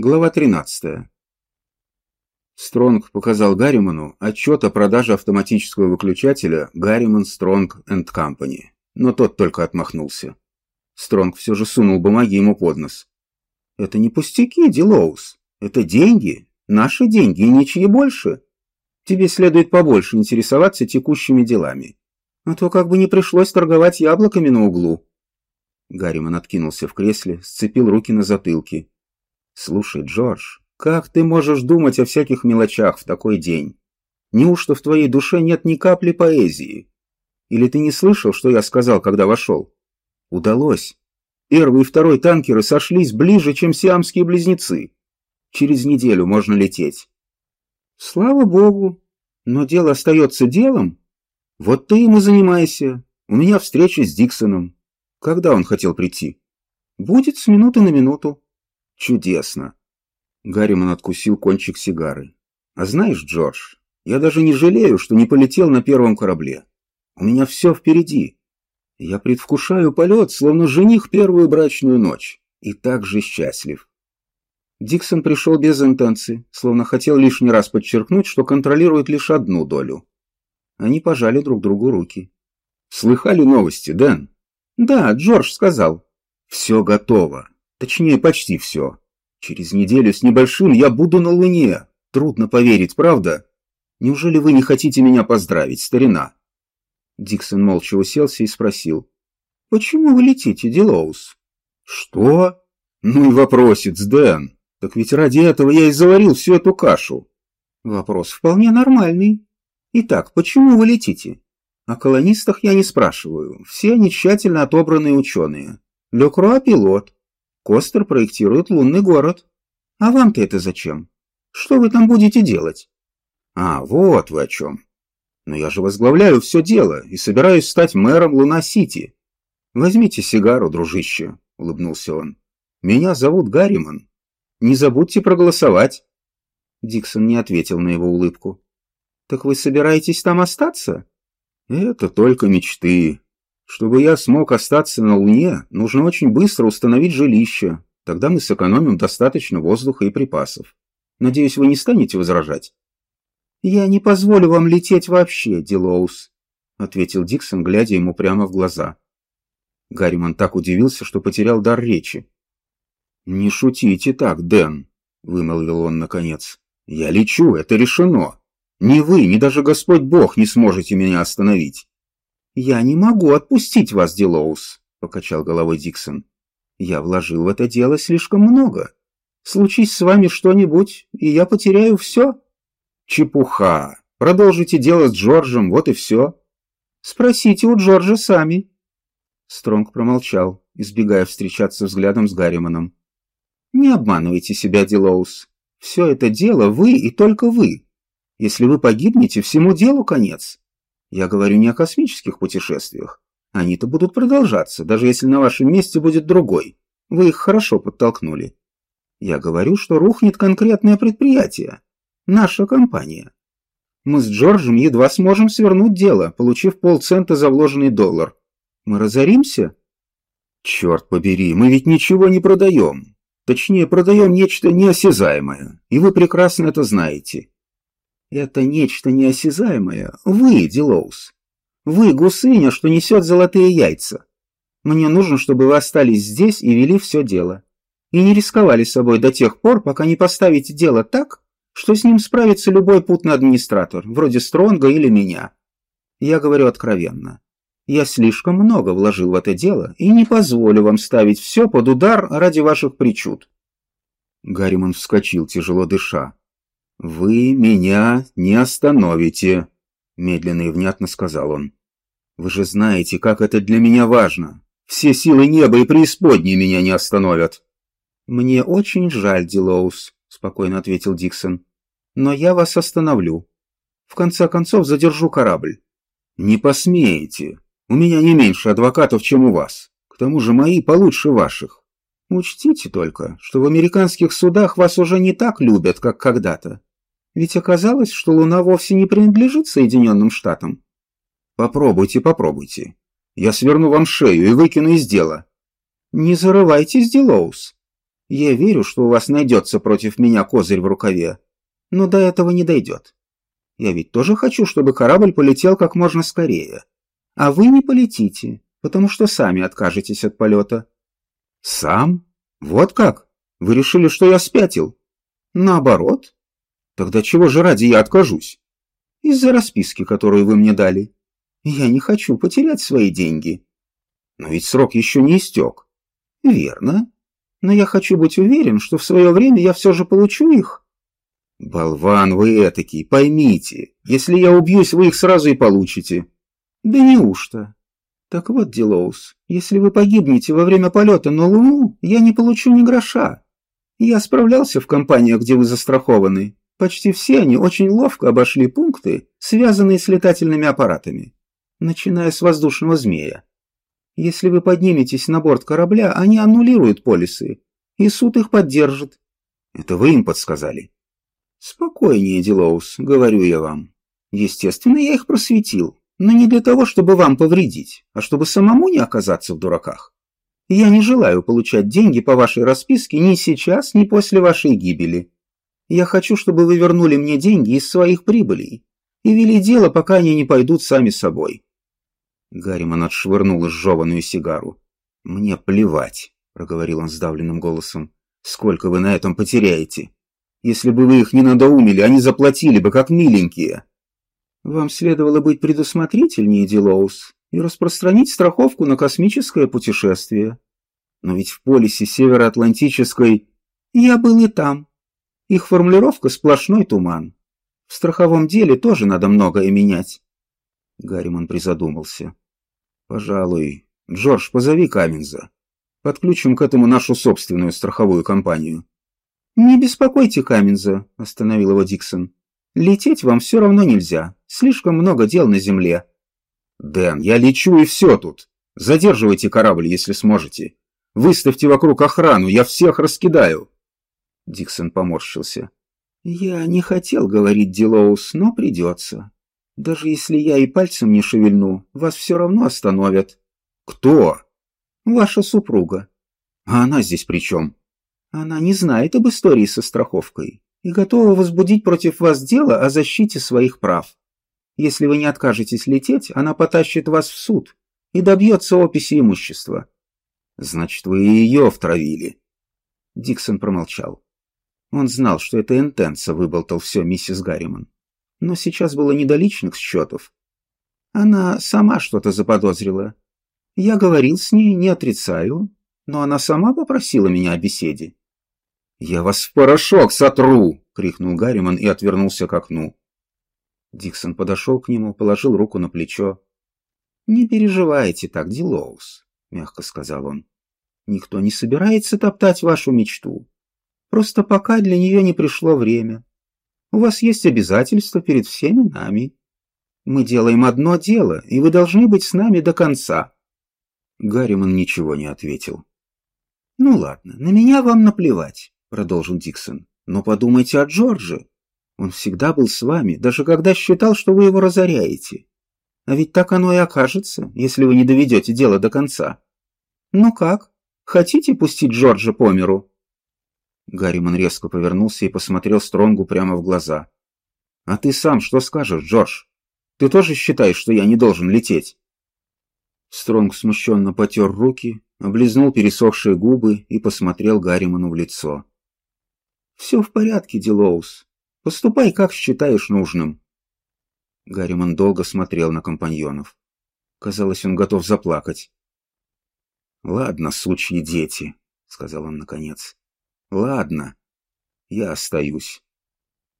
Глава 13. Стронг показал Гарриману отчет о продаже автоматического выключателя Гарриман Стронг энд Компани, но тот только отмахнулся. Стронг все же сунул бумаги ему под нос. «Это не пустяки, Дилоус. Это деньги. Наши деньги и ничьи больше. Тебе следует побольше интересоваться текущими делами. А то как бы не пришлось торговать яблоками на углу». Гарриман откинулся в кресле, сцепил руки на затылке «Слушай, Джордж, как ты можешь думать о всяких мелочах в такой день? Неужто в твоей душе нет ни капли поэзии? Или ты не слышал, что я сказал, когда вошел? Удалось. Первый и второй танкеры сошлись ближе, чем сиамские близнецы. Через неделю можно лететь. Слава богу. Но дело остается делом. Вот ты им и занимайся. У меня встреча с Диксоном. Когда он хотел прийти? Будет с минуты на минуту. Чудесно. Гарриман откусил кончик сигары. А знаешь, Джордж, я даже не жалею, что не полетел на первом корабле. У меня все впереди. Я предвкушаю полет, словно жених первую брачную ночь. И так же счастлив. Диксон пришел без интенции, словно хотел лишний раз подчеркнуть, что контролирует лишь одну долю. Они пожали друг другу руки. «Слыхали новости, Дэн?» «Да, Джордж сказал». «Все готово. Точнее, почти все. Через неделю с небольшим я буду на Луне. Трудно поверить, правда? Неужели вы не хотите меня поздравить, старина?» Диксон молча уселся и спросил. «Почему вы летите, Дилоус?» «Что?» «Ну и вопросец, Дэн. Так ведь ради этого я и заварил всю эту кашу». «Вопрос вполне нормальный. Итак, почему вы летите?» «О колонистах я не спрашиваю. Все они тщательно отобранные ученые. Лекруа – пилот. Костер проектирует лунный город. А вам-то это зачем? Что вы там будете делать? А, вот вы о чем. Но я же возглавляю все дело и собираюсь стать мэром Луна-Сити. Возьмите сигару, дружище, улыбнулся он. Меня зовут Гарриман. Не забудьте проголосовать. Диксон не ответил на его улыбку. Так вы собираетесь там остаться? Это только мечты, чтобы я смог остаться на Луне, нужно очень быстро установить жилище. Тогда мы сэкономим достаточно воздуха и припасов. Надеюсь, вы не станете возражать? «Я не позволю вам лететь вообще, Дилоус», — ответил Диксон, глядя ему прямо в глаза. Гарриман так удивился, что потерял дар речи. «Не шутите так, Дэн», — вымолвил он наконец. «Я лечу, это решено. Ни вы, ни даже Господь Бог не сможете меня остановить. «Я не могу отпустить вас, Дилоус», — покачал головой Диксон. «Я вложил в это дело слишком много. Случись с вами что-нибудь, и я потеряю все». «Чепуха! Продолжите дело с Джорджем, вот и все». «Спросите у Джорджа сами». Стронг промолчал, избегая встречаться взглядом с Гарриманом. «Не обманывайте себя, Дилоус. Все это дело вы и только вы. Если вы погибнете, всему делу конец. Я говорю не о космических путешествиях. Они-то будут продолжаться, даже если на вашем месте будет другой. Вы их хорошо подтолкнули. Я говорю, что рухнет конкретное предприятие. Наша компания. Мы с Джорджем едва сможем свернуть дело, получив полцента за вложенный доллар. Мы разоримся? Черт побери, мы ведь ничего не продаем. Точнее, продаем нечто неосязаемое, и вы прекрасно это знаете. Это нечто неосязаемое. Вы, Дилоус. Вы, гусыня, что несет золотые яйца. Мне нужно, чтобы вы остались здесь и вели все дело. И не рисковали собой до тех пор, пока не поставите дело так, что с ним справится любой путный администратор, вроде Стронга или меня. Я говорю откровенно. Я слишком много вложил в это дело и не позволю вам ставить все под удар ради ваших причуд. Гарриман вскочил, тяжело дыша. «Вы меня не остановите», — медленно и внятно сказал он. «Вы же знаете, как это для меня важно. Все силы неба и преисподней меня не остановят». «Мне очень жаль, Дилоус», — спокойно ответил Диксон. «Но я вас остановлю. В конце концов задержу корабль». «Не посмеете. У меня не меньше адвокатов, чем у вас. К тому же мои получше ваших. Учтите только, что в американских судах вас уже не так любят, как когда-то. Ведь оказалось, что Луна вовсе не принадлежит Соединенным Штатам. Попробуйте, попробуйте. Я сверну вам шею и выкину из дела. Не зарывайтесь, Дилоус. Я верю, что у вас найдется против меня козырь в рукаве, но до этого не дойдет. Я ведь тоже хочу, чтобы корабль полетел как можно скорее. А вы не полетите, потому что сами откажетесь от полета. Сам? Вот как? Вы решили, что я спятил? Наоборот. Тогда чего же ради я откажусь? Из-за расписки, которую вы мне дали. Я не хочу потерять свои деньги. Но ведь срок еще не истек. Верно. Но я хочу быть уверен, что в свое время я все же получу их. Болван вы этакий, поймите. Если я убьюсь, вы их сразу и получите. Да неужто? Так вот, Дилоус, если вы погибнете во время полета на Луну, я не получу ни гроша. Я справлялся в компаниях, где вы застрахованы. Почти все они очень ловко обошли пункты, связанные с летательными аппаратами, начиная с воздушного змея. Если вы подниметесь на борт корабля, они аннулируют полисы, и суд их поддержит. Это вы им подсказали? Спокойнее, Дилоус, говорю я вам. Естественно, я их просветил, но не для того, чтобы вам повредить, а чтобы самому не оказаться в дураках. Я не желаю получать деньги по вашей расписке ни сейчас, ни после вашей гибели. Я хочу, чтобы вы вернули мне деньги из своих прибылей и вели дело, пока они не пойдут сами собой. Гарриман отшвырнул изжеванную сигару. «Мне плевать», — проговорил он сдавленным голосом. «Сколько вы на этом потеряете? Если бы вы их не надоумили, они заплатили бы, как миленькие». «Вам следовало быть предусмотрительнее, Дилоус, и распространить страховку на космическое путешествие. Но ведь в полисе Североатлантической я был и там. Их формулировка сплошной туман. В страховом деле тоже надо многое менять. Гарриман призадумался. Пожалуй, Джордж, позови Каминза. Подключим к этому нашу собственную страховую компанию. Не беспокойте Каминза, остановил его Диксон. Лететь вам все равно нельзя. Слишком много дел на земле. Дэн, я лечу и все тут. Задерживайте корабль, если сможете. Выставьте вокруг охрану, я всех раскидаю. Диксон поморщился. Я не хотел говорить Дилоус, но придется. Даже если я и пальцем не шевельну, вас все равно остановят. Кто? Ваша супруга. А она здесь при чем? Она не знает об истории со страховкой и готова возбудить против вас дело о защите своих прав. Если вы не откажетесь лететь, она потащит вас в суд и добьется описи имущества. Значит, вы ее втравили. Диксон промолчал. Он знал, что это Энтенса выболтал все миссис Гарриман. Но сейчас было не до личных счетов. Она сама что-то заподозрила. Я говорил с ней, не отрицаю, но она сама попросила меня о беседе. «Я вас в порошок сотру!» — крикнул Гарриман и отвернулся к окну. Диксон подошел к нему, положил руку на плечо. «Не переживайте так, Дилоус», — мягко сказал он. «Никто не собирается топтать вашу мечту. Просто пока для нее не пришло время. У вас есть обязательства перед всеми нами. Мы делаем одно дело, и вы должны быть с нами до конца». Гарриман ничего не ответил. «Ну ладно, на меня вам наплевать», — продолжил Диксон. «Но подумайте о Джордже. Он всегда был с вами, даже когда считал, что вы его разоряете. А ведь так оно и окажется, если вы не доведете дело до конца. Ну как, хотите пустить Джорджа по миру?» Гарриман резко повернулся и посмотрел Стронгу прямо в глаза. «А ты сам что скажешь, Джордж? Ты тоже считаешь, что я не должен лететь?» Стронг смущенно потер руки, облизнул пересохшие губы и посмотрел Гарриману в лицо. «Все в порядке, Дилоус. Поступай, как считаешь нужным». Гарриман долго смотрел на компаньонов. Казалось, он готов заплакать. «Ладно, сучьи дети», — сказал он наконец. «Ладно, я остаюсь.